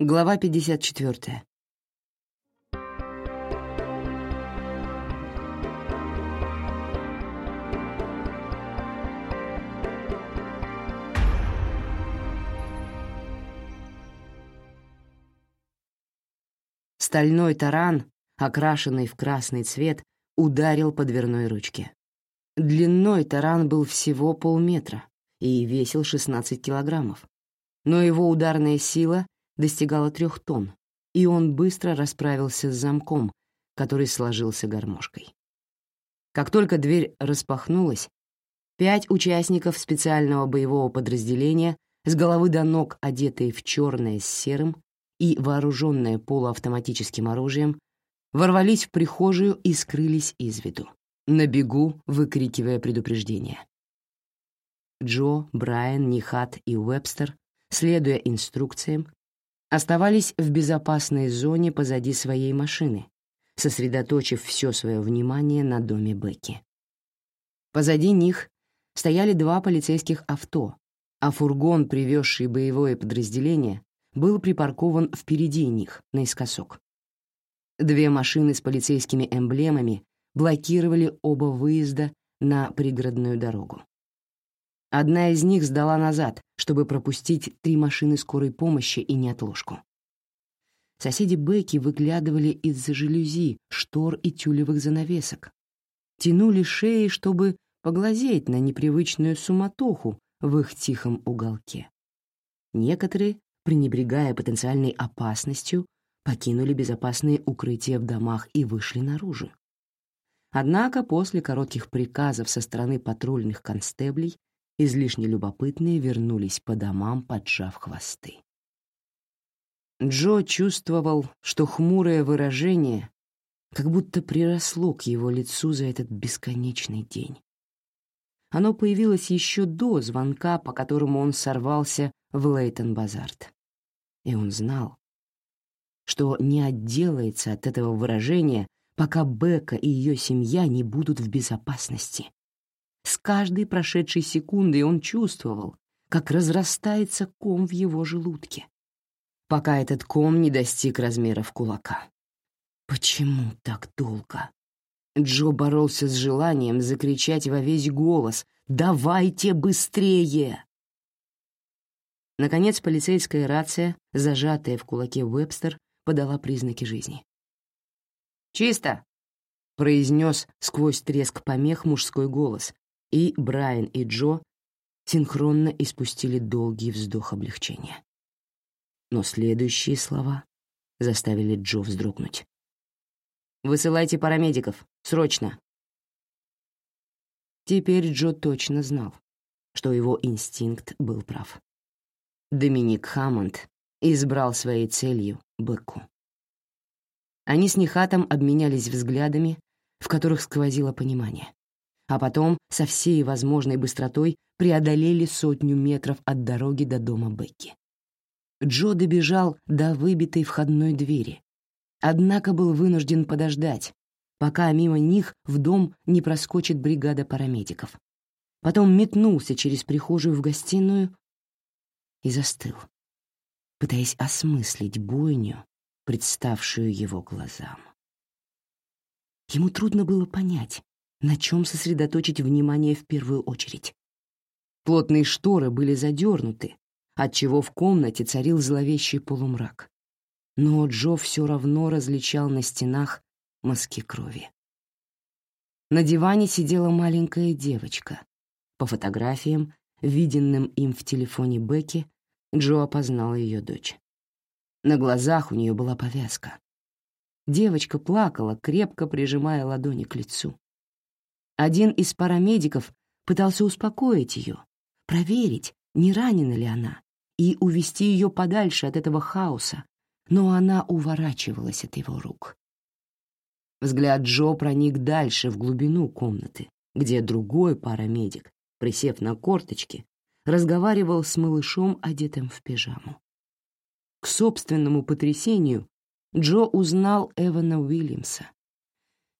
Глава 54. Стальной таран, окрашенный в красный цвет, ударил по дверной ручке. Длиной таран был всего полметра и весил 16 килограммов, но его ударная сила достигала трех тонн, и он быстро расправился с замком, который сложился гармошкой. Как только дверь распахнулась, пять участников специального боевого подразделения, с головы до ног одетые в черное с серым и вооруженные полуавтоматическим оружием, ворвались в прихожую и скрылись из виду, на бегу выкрикивая предупреждение. Джо, Брайан, Нихат и Уэбстер, следуя инструкциям, оставались в безопасной зоне позади своей машины, сосредоточив все свое внимание на доме Бекки. Позади них стояли два полицейских авто, а фургон, привезший боевое подразделение, был припаркован впереди них, наискосок. Две машины с полицейскими эмблемами блокировали оба выезда на пригородную дорогу. Одна из них сдала назад, чтобы пропустить три машины скорой помощи и неотложку. Соседи Бекки выглядывали из-за жалюзи, штор и тюлевых занавесок. Тянули шеи, чтобы поглазеть на непривычную суматоху в их тихом уголке. Некоторые, пренебрегая потенциальной опасностью, покинули безопасные укрытия в домах и вышли наружу. Однако после коротких приказов со стороны патрульных констеблей излишне любопытные вернулись по домам, поджав хвосты. Джо чувствовал, что хмурое выражение как будто приросло к его лицу за этот бесконечный день. Оно появилось еще до звонка, по которому он сорвался в Лейтон-Базарт. И он знал, что не отделается от этого выражения, пока Бека и ее семья не будут в безопасности. С каждой прошедшей секундой он чувствовал, как разрастается ком в его желудке, пока этот ком не достиг размеров кулака. Почему так долго? Джо боролся с желанием закричать во весь голос «Давайте быстрее!». Наконец полицейская рация, зажатая в кулаке Уэбстер, подала признаки жизни. «Чисто!» — произнес сквозь треск помех мужской голос, и Брайан и Джо синхронно испустили долгий вздох облегчения. Но следующие слова заставили Джо вздрогнуть. «Высылайте парамедиков! Срочно!» Теперь Джо точно знал, что его инстинкт был прав. Доминик Хаммонд избрал своей целью Бекку. Они с Нихатом обменялись взглядами, в которых сквозило понимание а потом со всей возможной быстротой преодолели сотню метров от дороги до дома Бекки. Джо добежал до выбитой входной двери, однако был вынужден подождать, пока мимо них в дом не проскочит бригада парамедиков. Потом метнулся через прихожую в гостиную и застыл, пытаясь осмыслить бойню, представшую его глазам. Ему трудно было понять, на чем сосредоточить внимание в первую очередь. Плотные шторы были задернуты, отчего в комнате царил зловещий полумрак. Но Джо все равно различал на стенах мазки крови. На диване сидела маленькая девочка. По фотографиям, виденным им в телефоне Бекки, Джо опознал ее дочь. На глазах у нее была повязка. Девочка плакала, крепко прижимая ладони к лицу. Один из парамедиков пытался успокоить ее, проверить, не ранена ли она, и увести ее подальше от этого хаоса, но она уворачивалась от его рук. Взгляд Джо проник дальше в глубину комнаты, где другой парамедик, присев на корточки, разговаривал с малышом, одетым в пижаму. К собственному потрясению Джо узнал Эвана Уильямса,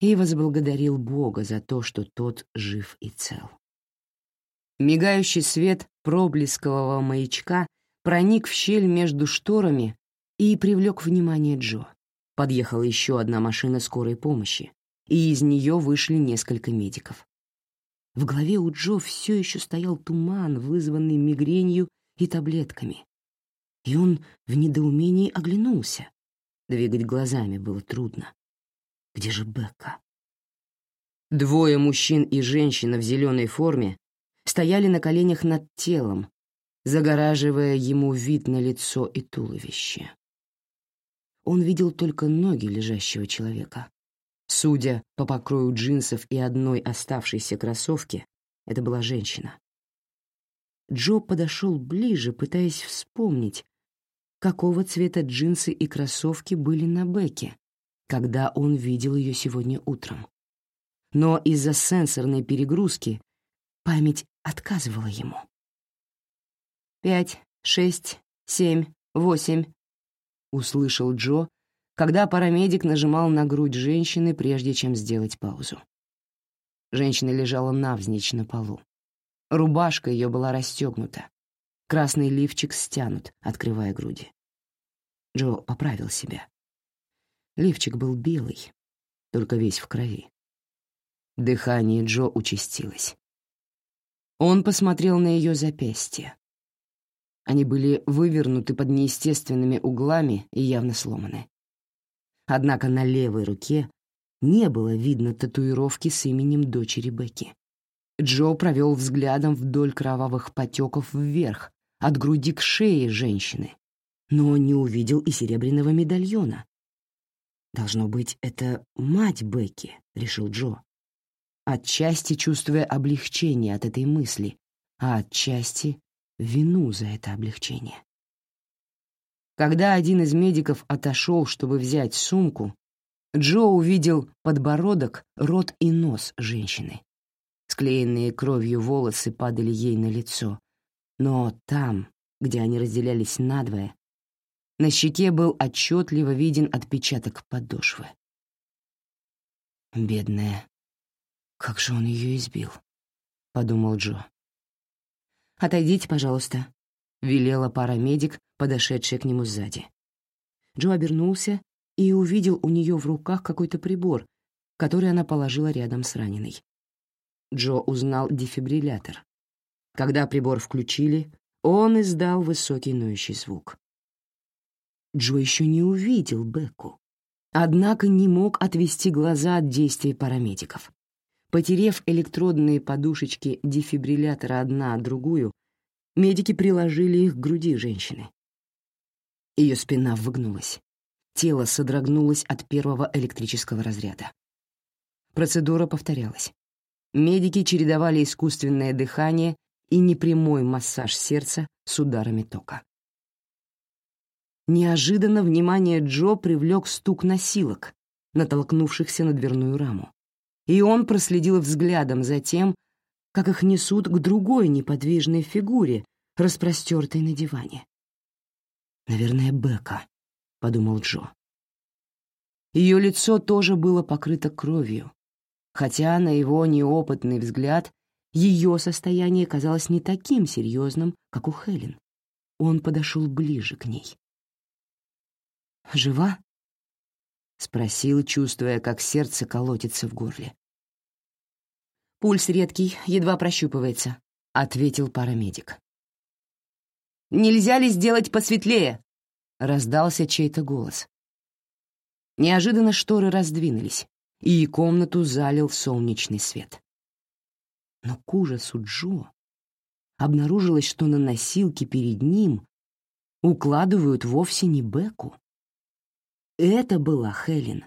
и возблагодарил Бога за то, что тот жив и цел. Мигающий свет проблескового маячка проник в щель между шторами и привлек внимание Джо. Подъехала еще одна машина скорой помощи, и из нее вышли несколько медиков. В голове у Джо все еще стоял туман, вызванный мигренью и таблетками. И он в недоумении оглянулся. Двигать глазами было трудно. Где же Бекка? Двое мужчин и женщина в зеленой форме стояли на коленях над телом, загораживая ему вид на лицо и туловище. Он видел только ноги лежащего человека. Судя по покрою джинсов и одной оставшейся кроссовки, это была женщина. Джо подошел ближе, пытаясь вспомнить, какого цвета джинсы и кроссовки были на Бекке, когда он видел ее сегодня утром. Но из-за сенсорной перегрузки память отказывала ему. «Пять, шесть, семь, восемь», — услышал Джо, когда парамедик нажимал на грудь женщины, прежде чем сделать паузу. Женщина лежала навзничь на полу. Рубашка ее была расстегнута. Красный лифчик стянут, открывая груди. Джо поправил себя. Лифчик был белый, только весь в крови. Дыхание Джо участилось. Он посмотрел на ее запястья. Они были вывернуты под неестественными углами и явно сломаны. Однако на левой руке не было видно татуировки с именем дочери Бекки. Джо провел взглядом вдоль кровавых потеков вверх, от груди к шее женщины, но не увидел и серебряного медальона. «Должно быть, это мать Бекки», — решил Джо. Отчасти чувствуя облегчение от этой мысли, а отчасти — вину за это облегчение. Когда один из медиков отошел, чтобы взять сумку, Джо увидел подбородок, рот и нос женщины. Склеенные кровью волосы падали ей на лицо, но там, где они разделялись надвое, на щеке был отчетливо виден отпечаток подошвы. «Бедная, как же он ее избил», — подумал Джо. «Отойдите, пожалуйста», — велела парамедик, подошедшая к нему сзади. Джо обернулся и увидел у нее в руках какой-то прибор, который она положила рядом с раненой. Джо узнал дефибриллятор. Когда прибор включили, он издал высокий ноющий звук. Джо еще не увидел Бекку, однако не мог отвести глаза от действий парамедиков. Потерев электродные подушечки дефибриллятора одна от другую, Медики приложили их к груди женщины. Ее спина выгнулась. Тело содрогнулось от первого электрического разряда. Процедура повторялась. Медики чередовали искусственное дыхание и непрямой массаж сердца с ударами тока. Неожиданно внимание Джо привлек стук носилок, натолкнувшихся на дверную раму, и он проследил взглядом за тем, как их несут к другой неподвижной фигуре, распростертой на диване. «Наверное, Бека», — подумал Джо. Ее лицо тоже было покрыто кровью, хотя на его неопытный взгляд ее состояние казалось не таким серьезным, как у Хелен. Он подошел ближе к ней. «Жива?» — спросил, чувствуя, как сердце колотится в горле. «Пульс редкий, едва прощупывается», — ответил парамедик. «Нельзя ли сделать посветлее?» — раздался чей-то голос. Неожиданно шторы раздвинулись, и комнату залил солнечный свет. Но к ужасу Джо обнаружилось, что на носилке перед ним укладывают вовсе не Беку. Это была Хелен.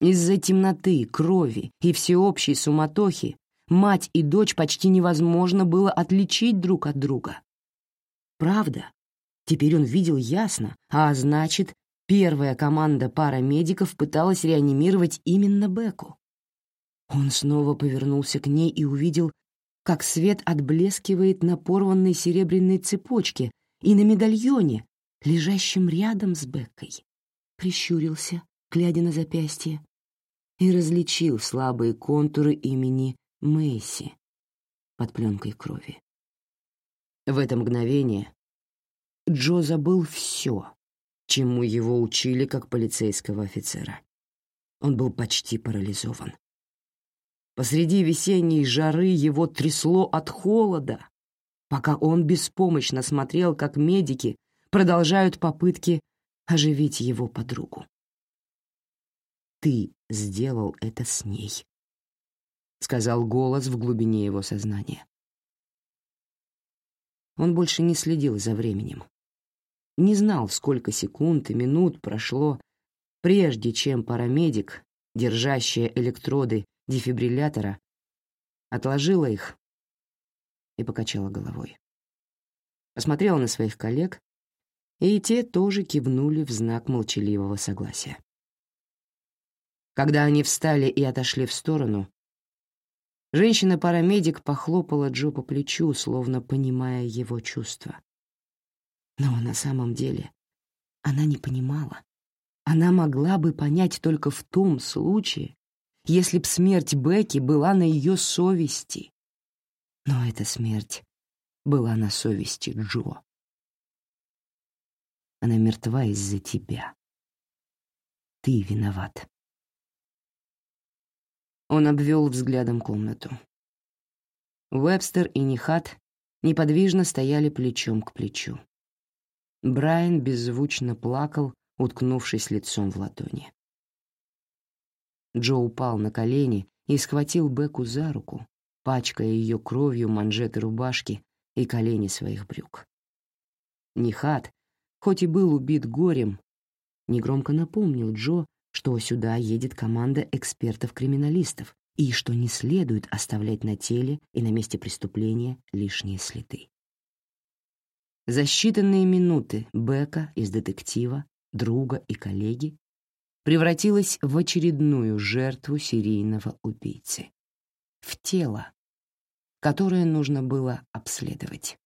Из-за темноты, крови и всеобщей суматохи мать и дочь почти невозможно было отличить друг от друга. Правда, теперь он видел ясно, а значит, первая команда парамедиков пыталась реанимировать именно Беку. Он снова повернулся к ней и увидел, как свет отблескивает на порванной серебряной цепочке и на медальоне, лежащем рядом с Беккой. Прищурился, глядя на запястье, и различил слабые контуры имени Мэйси под пленкой крови. В это мгновение Джо забыл все, чему его учили как полицейского офицера. Он был почти парализован. Посреди весенней жары его трясло от холода, пока он беспомощно смотрел, как медики продолжают попытки оживить его подругу. «Ты сделал это с ней», — сказал голос в глубине его сознания. Он больше не следил за временем. Не знал, сколько секунд и минут прошло, прежде чем парамедик, держащая электроды дефибриллятора, отложила их и покачала головой. Посмотрела на своих коллег, и те тоже кивнули в знак молчаливого согласия. Когда они встали и отошли в сторону, женщина-парамедик похлопала Джо по плечу, словно понимая его чувства. Но на самом деле она не понимала. Она могла бы понять только в том случае, если б смерть Бекки была на ее совести. Но эта смерть была на совести Джо. Она мертва из-за тебя. Ты виноват. Он обвел взглядом комнату. Уэбстер и Нихат неподвижно стояли плечом к плечу. Брайан беззвучно плакал, уткнувшись лицом в ладони. Джо упал на колени и схватил Беку за руку, пачкая ее кровью манжеты рубашки и колени своих брюк. Нихат, хоть и был убит горем, негромко напомнил Джо, что сюда едет команда экспертов-криминалистов и что не следует оставлять на теле и на месте преступления лишние следы. За считанные минуты Бека из детектива, друга и коллеги превратилась в очередную жертву серийного убийцы. В тело, которое нужно было обследовать.